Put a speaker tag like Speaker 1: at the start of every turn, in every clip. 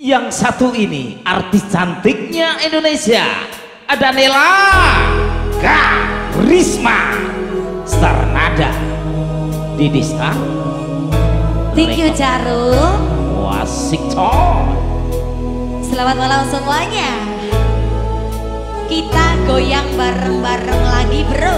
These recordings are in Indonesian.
Speaker 1: Yang satu ini artis cantiknya Indonesia. Ada Nela Karisma Star Nada Didista.
Speaker 2: Thank you Carul
Speaker 1: Washington
Speaker 2: Selamat malam semuanya. Kita goyang bareng-bareng lagi bro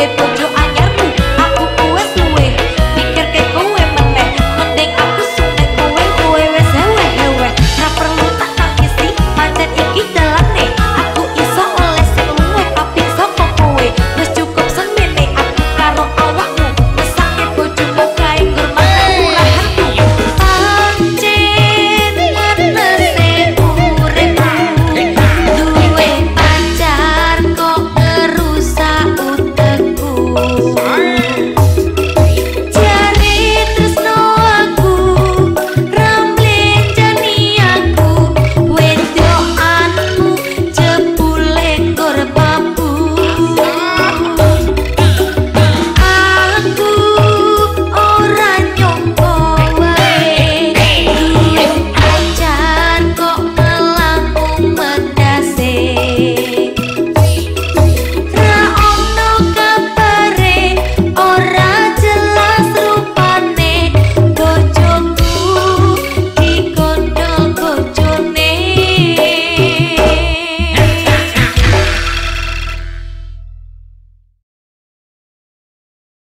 Speaker 1: mais pour